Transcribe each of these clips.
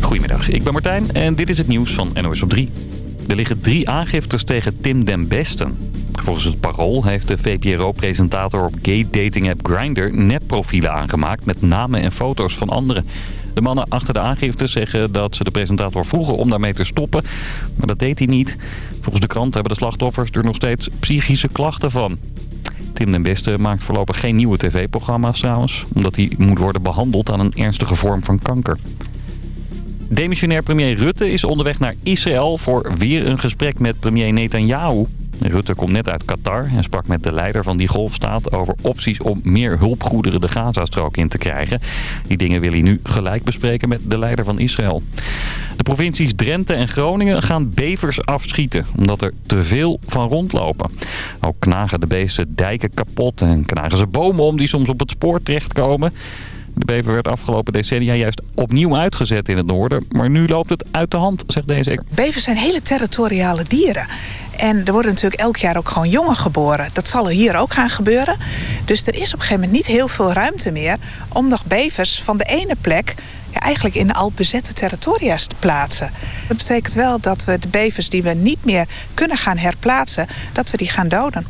Goedemiddag, ik ben Martijn en dit is het nieuws van NOS op 3. Er liggen drie aangiftes tegen Tim den Besten. Volgens het Parool heeft de VPRO-presentator op gay dating app Grindr nepprofielen aangemaakt met namen en foto's van anderen. De mannen achter de aangifte zeggen dat ze de presentator vroegen om daarmee te stoppen, maar dat deed hij niet. Volgens de krant hebben de slachtoffers er nog steeds psychische klachten van. Tim den Beste maakt voorlopig geen nieuwe tv-programma's trouwens, omdat hij moet worden behandeld aan een ernstige vorm van kanker. Demissionair premier Rutte is onderweg naar Israël voor weer een gesprek met premier Netanyahu. Rutte komt net uit Qatar en sprak met de leider van die golfstaat over opties om meer hulpgoederen de Gazastrook in te krijgen. Die dingen wil hij nu gelijk bespreken met de leider van Israël. De provincies Drenthe en Groningen gaan bevers afschieten, omdat er te veel van rondlopen. Ook knagen de beesten dijken kapot en knagen ze bomen om die soms op het spoor terechtkomen. De bever werd afgelopen decennia juist opnieuw uitgezet in het noorden. Maar nu loopt het uit de hand, zegt deze. Bevers zijn hele territoriale dieren. En er worden natuurlijk elk jaar ook gewoon jongen geboren. Dat zal er hier ook gaan gebeuren. Dus er is op een gegeven moment niet heel veel ruimte meer... om nog bevers van de ene plek ja, eigenlijk in al bezette territoria's te plaatsen. Dat betekent wel dat we de bevers die we niet meer kunnen gaan herplaatsen... dat we die gaan doden.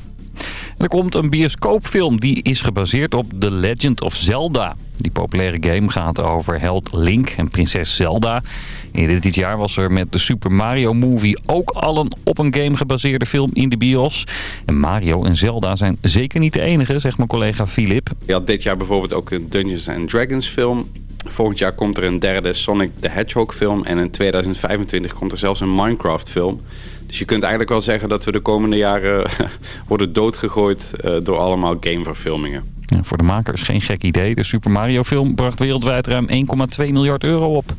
Er komt een bioscoopfilm die is gebaseerd op The Legend of Zelda. Die populaire game gaat over held Link en prinses Zelda. Eerder dit jaar was er met de Super Mario Movie ook al een op een game gebaseerde film in de bios. En Mario en Zelda zijn zeker niet de enige, zegt mijn collega Filip. Je dit jaar bijvoorbeeld ook een Dungeons and Dragons film. Volgend jaar komt er een derde Sonic the Hedgehog film. En in 2025 komt er zelfs een Minecraft film. Dus je kunt eigenlijk wel zeggen dat we de komende jaren worden doodgegooid uh, door allemaal gameverfilmingen. Ja, voor de makers geen gek idee. De Super Mario film bracht wereldwijd ruim 1,2 miljard euro op.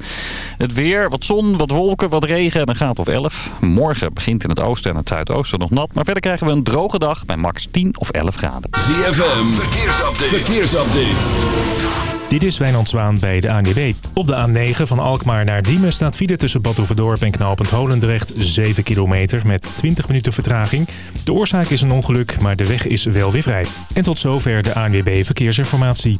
Het weer, wat zon, wat wolken, wat regen en een graad of 11. Morgen begint in het oosten en het zuidoosten nog nat. Maar verder krijgen we een droge dag bij max 10 of 11 graden. ZFM, verkeersupdate. verkeersupdate. Dit is Wijnand Zwaan bij de ANWB. Op de A9 van Alkmaar naar Diemen staat file tussen Badhoevedorp en Knaalpunt Holendrecht 7 kilometer met 20 minuten vertraging. De oorzaak is een ongeluk, maar de weg is wel weer vrij. En tot zover de ANWB Verkeersinformatie.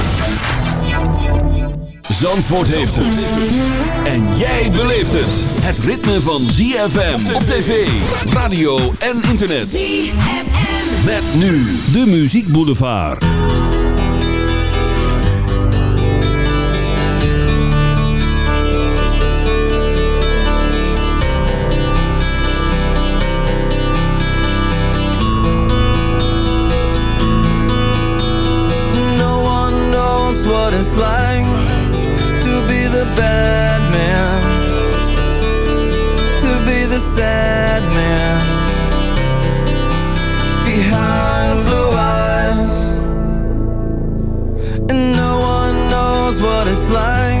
Zandvoort heeft het. En jij beleeft het. Het ritme van ZFM op tv, radio en internet. ZFM. Met nu de Muziek Boulevard. what it's like behind blue eyes, and no one knows what it's like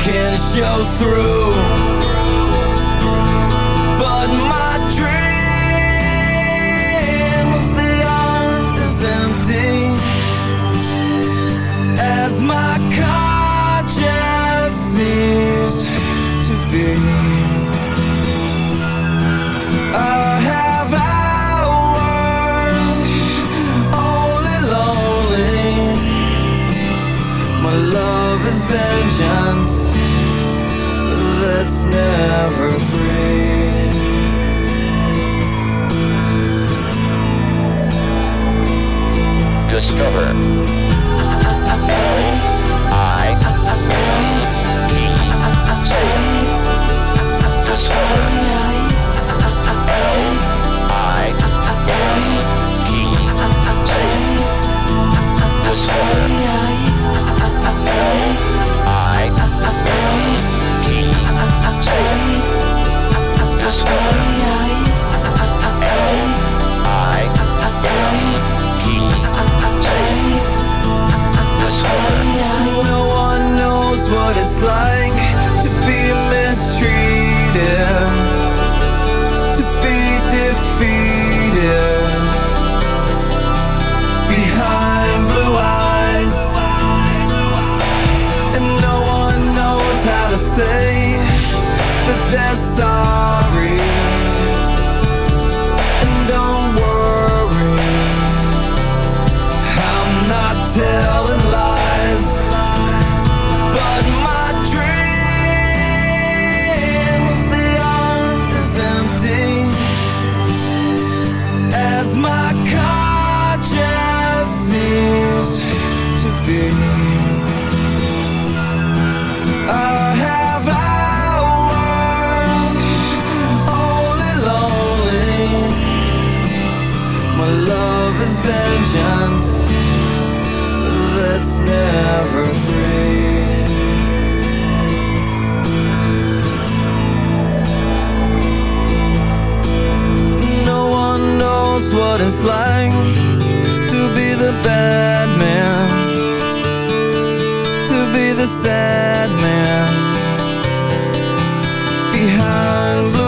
can show through. patience that's never free. be the sad man behind blue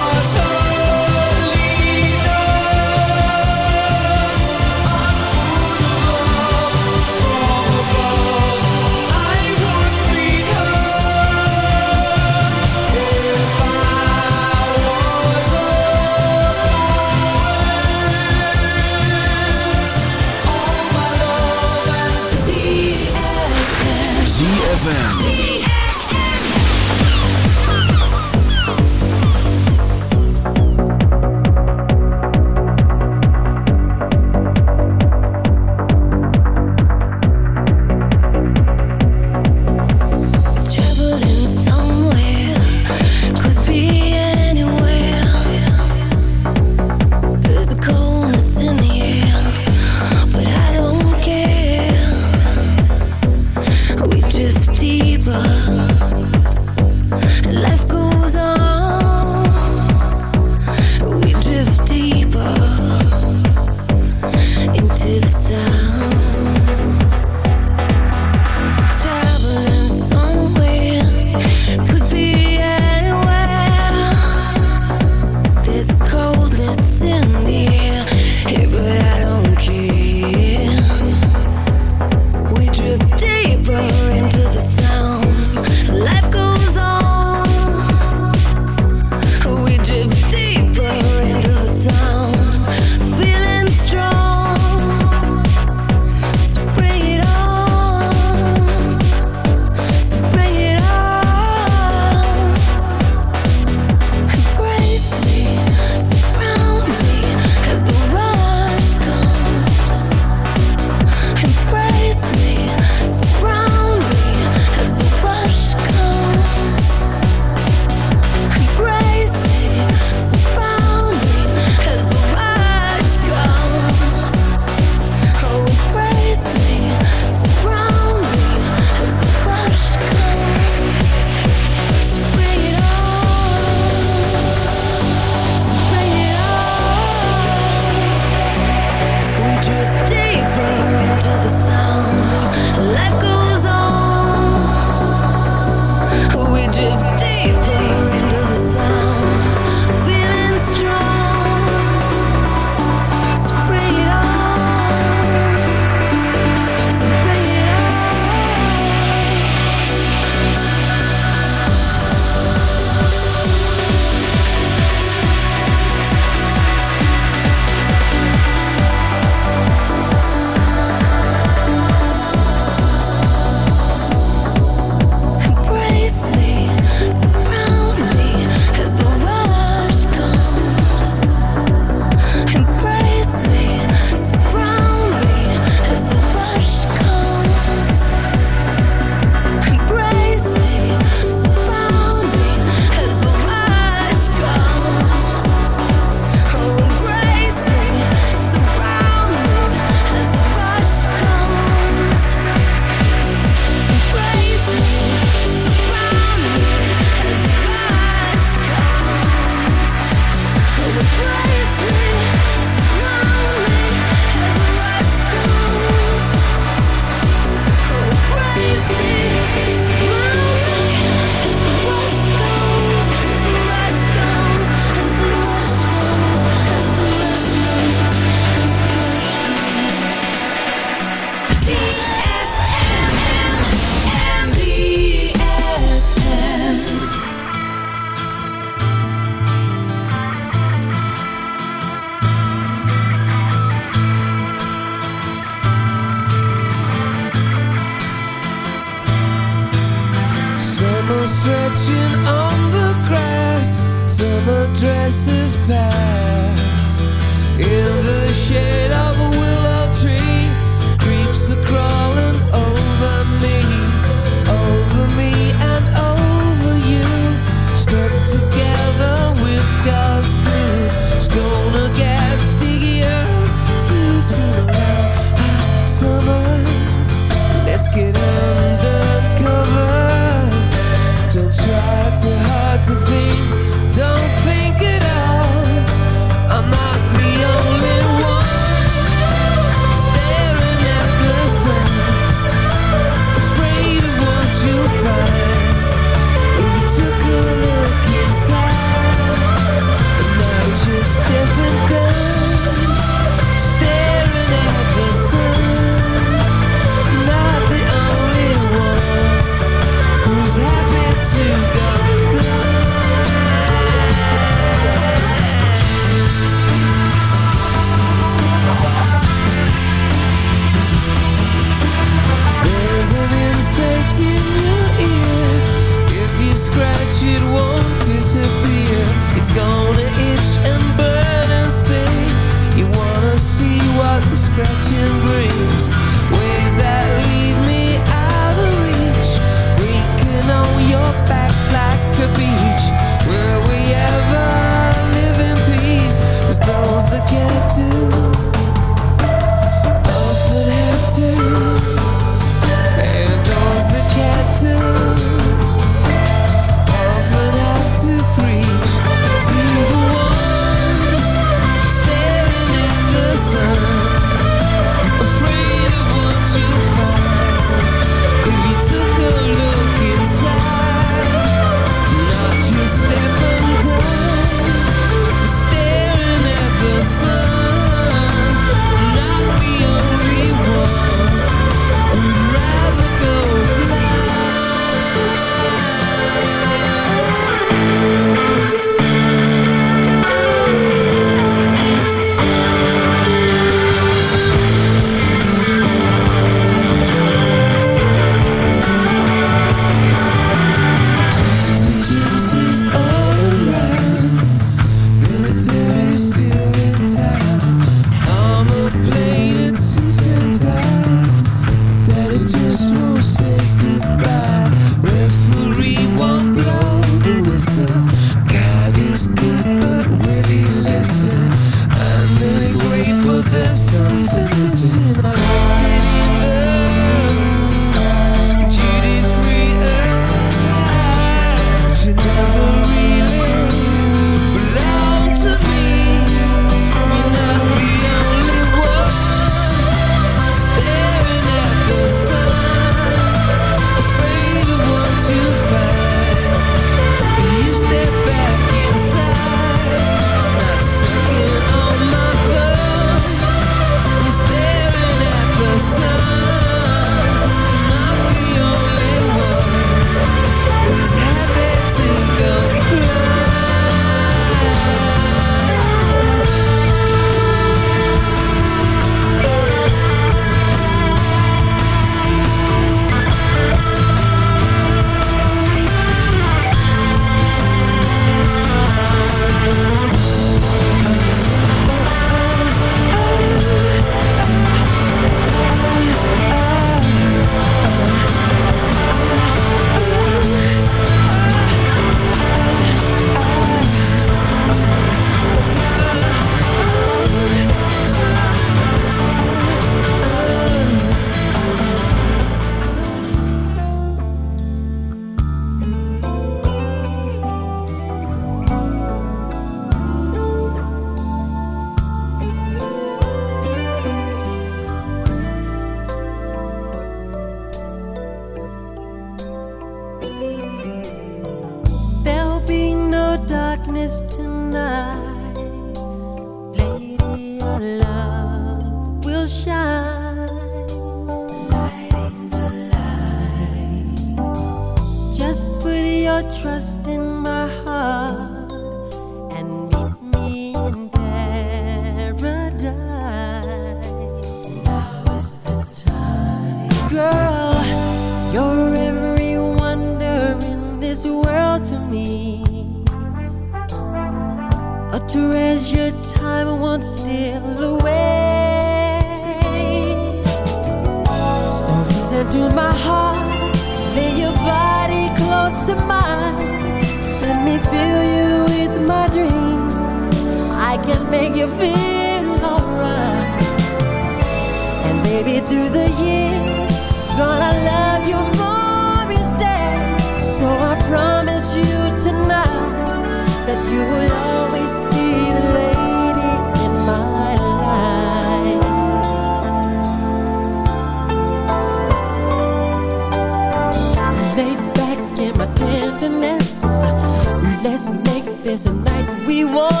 is a night we want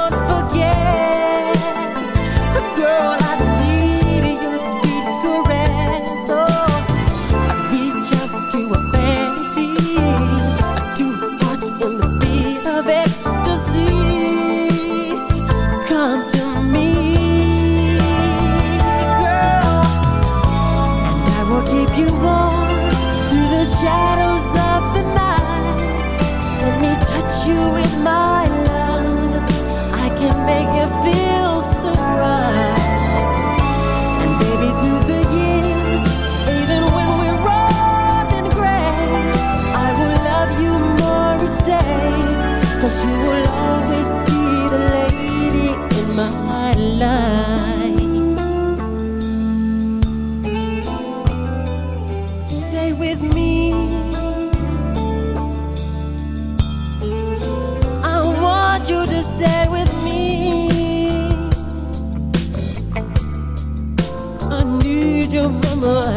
stay with me. I want you to stay with me. I need you, mama.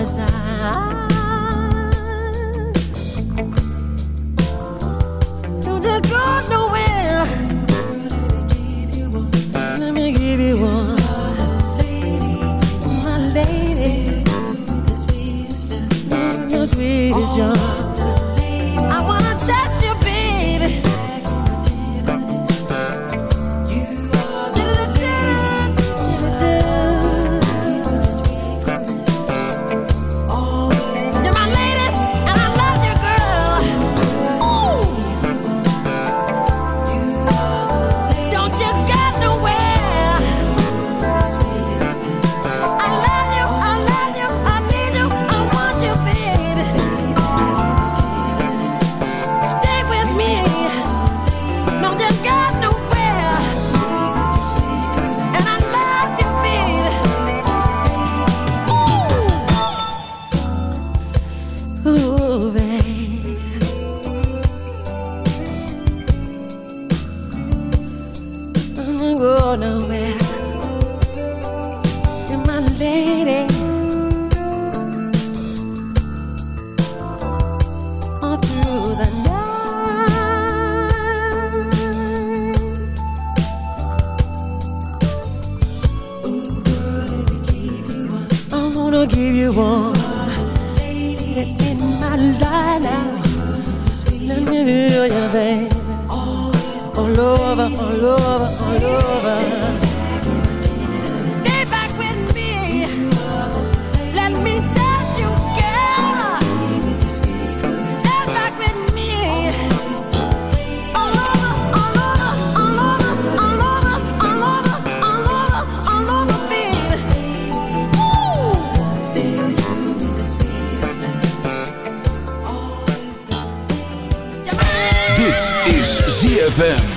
all over, all over. Stay back with me. Let me touch you, girl. Stay back with me. All over, all over, all over, all over, all over, all over, all over, baby. Woo! Dit is ZFM.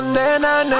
condena.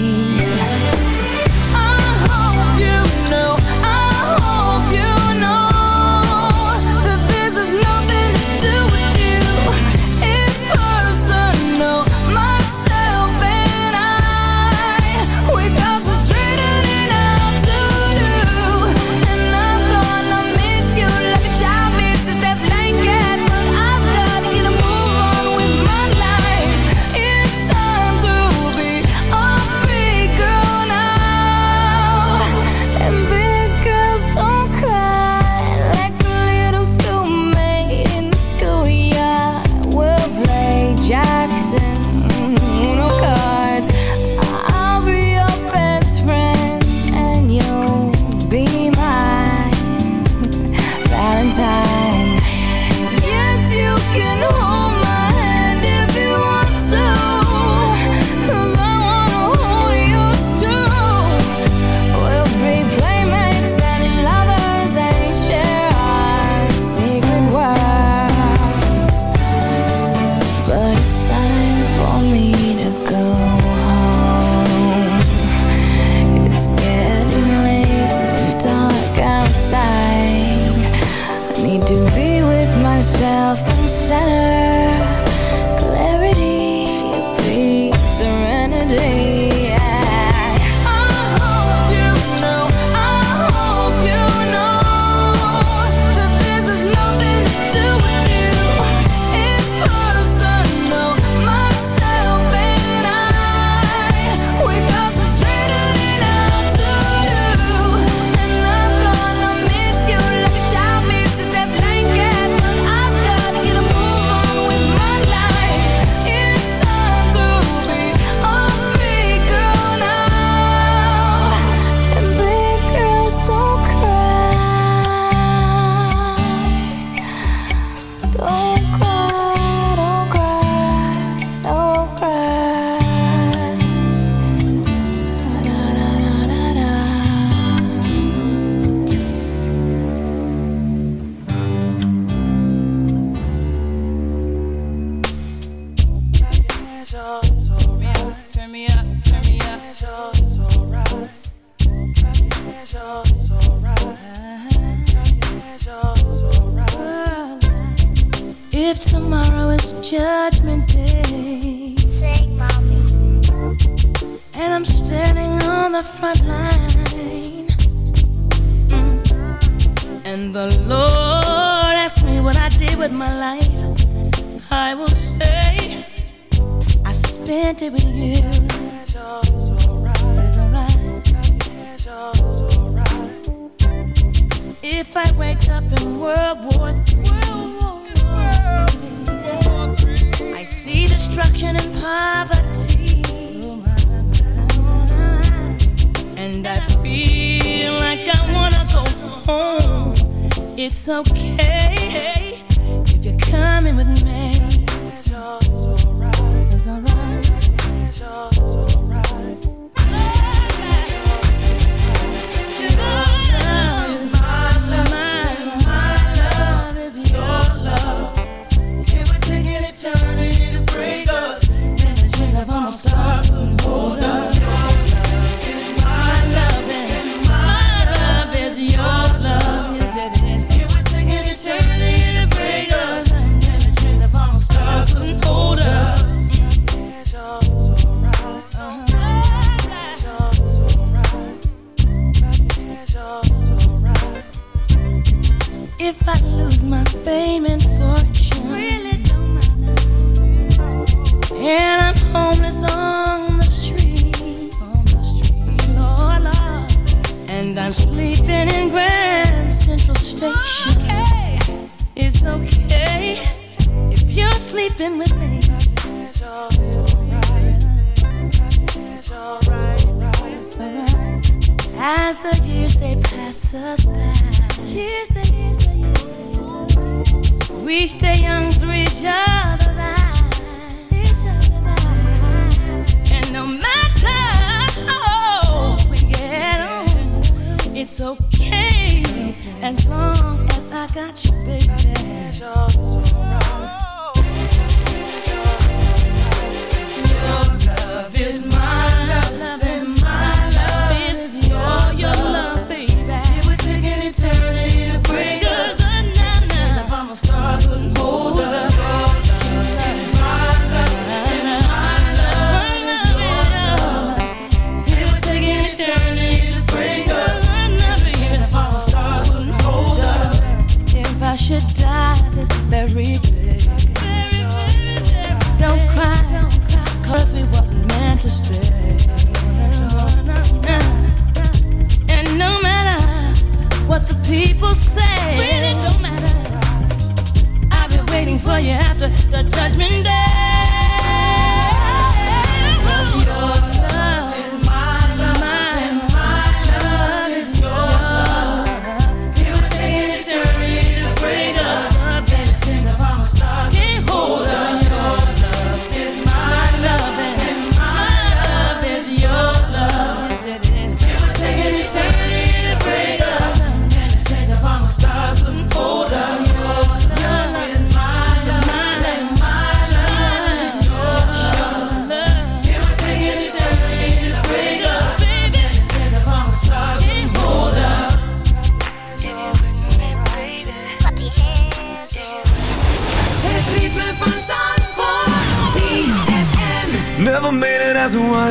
Before you have to the judgment day.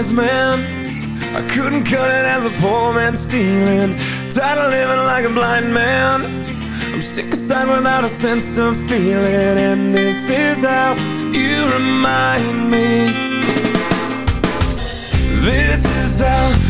wise man. I couldn't cut it as a poor man stealing. Tired of living like a blind man. I'm sick aside without a sense of feeling. And this is how you remind me. This is how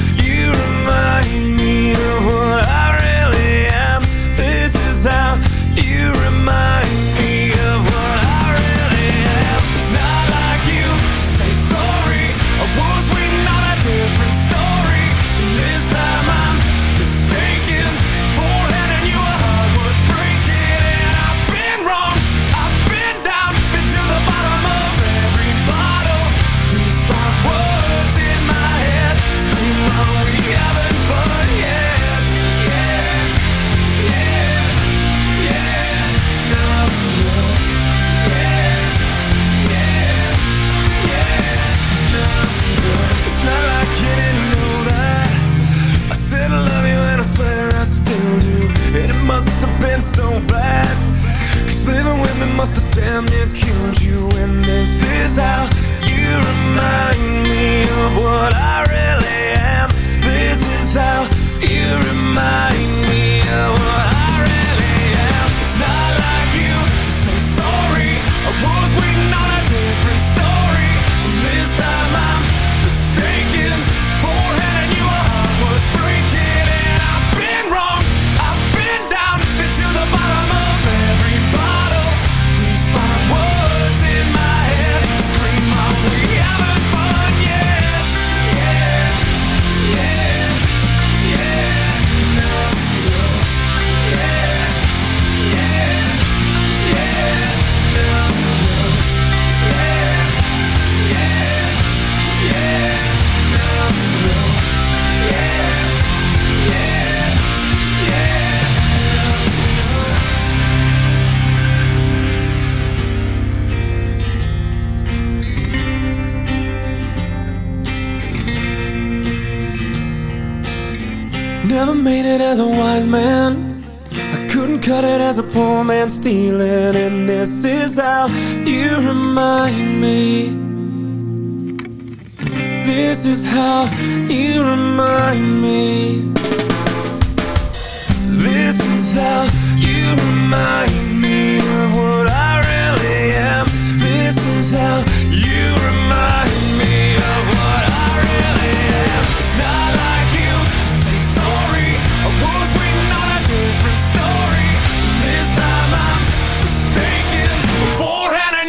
killed you, and this is how.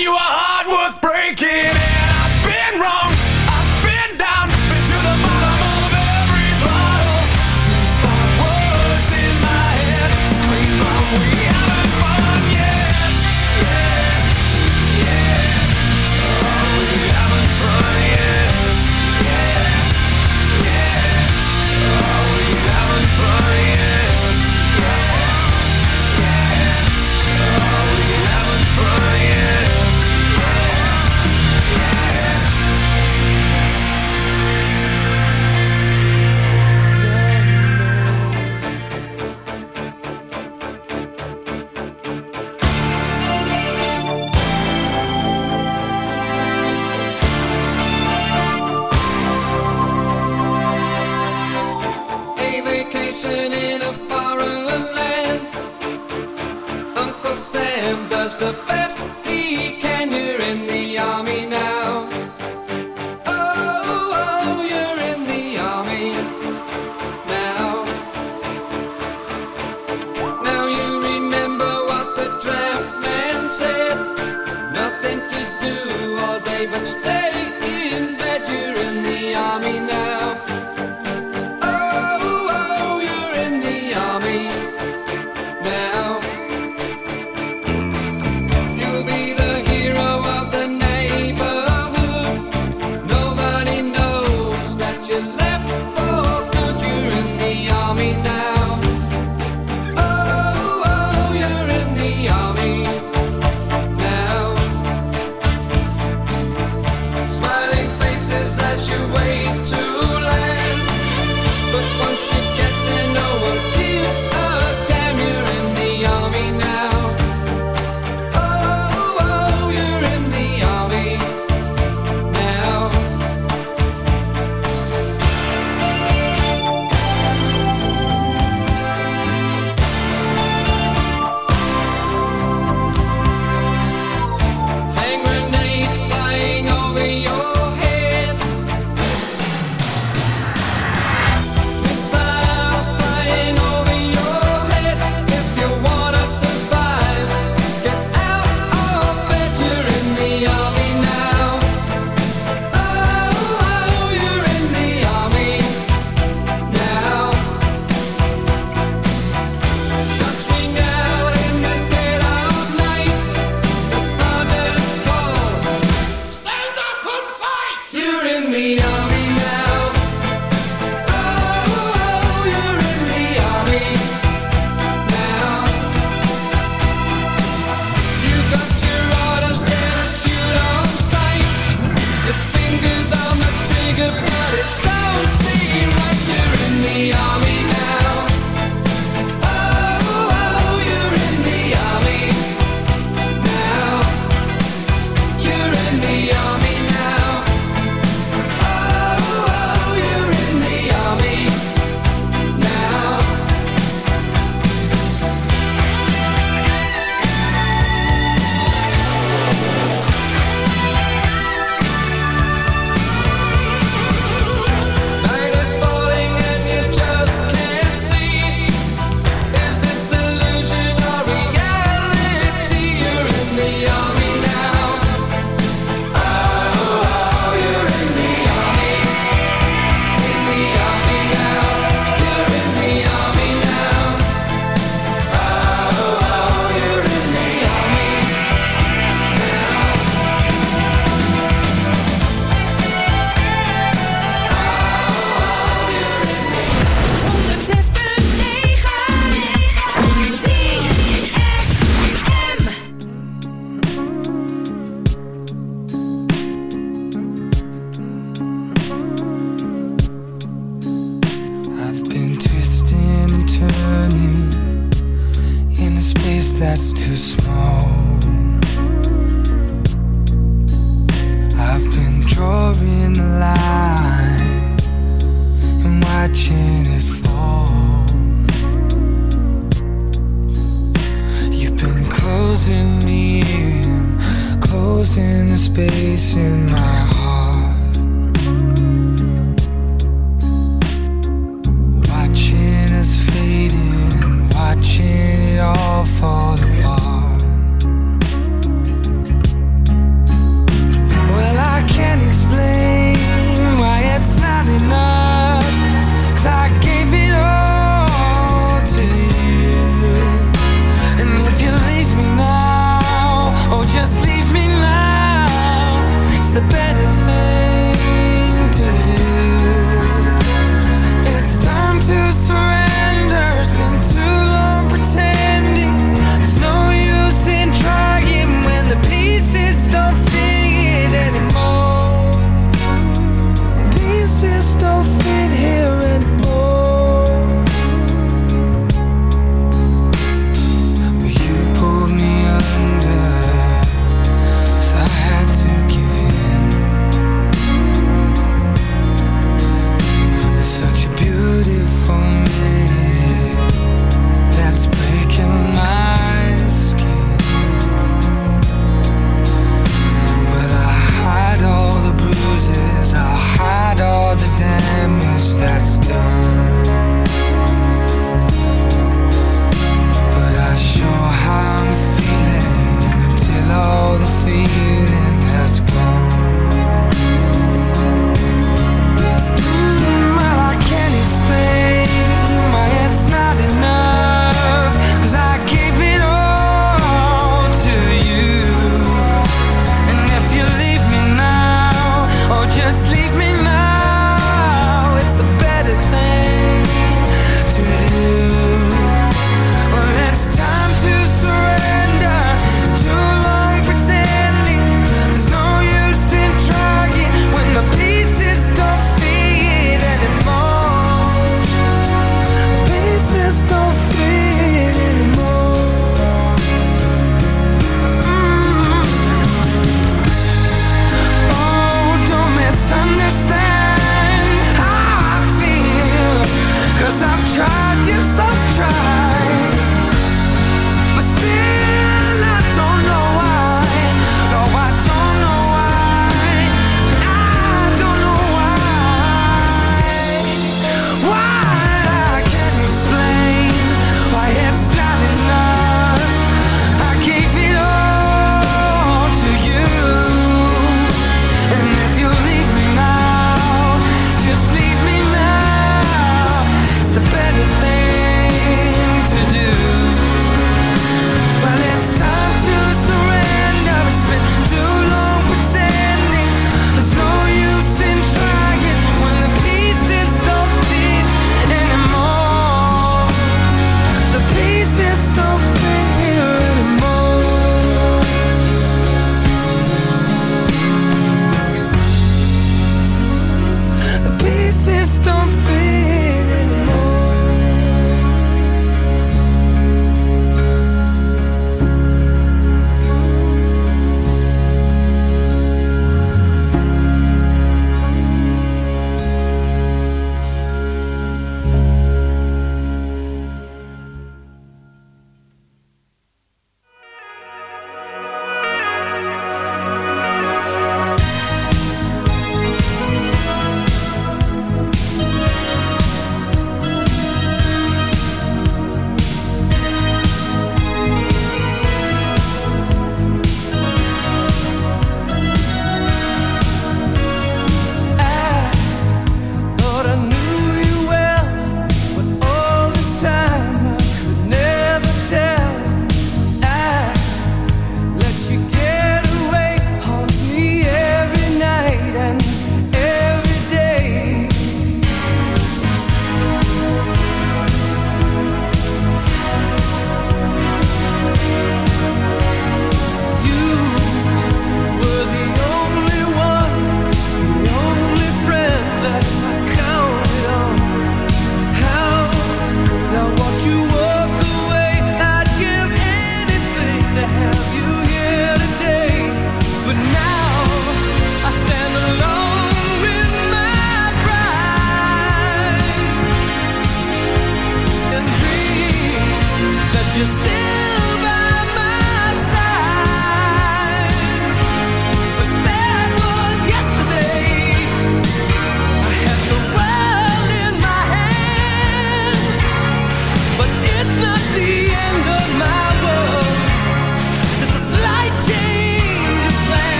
you up.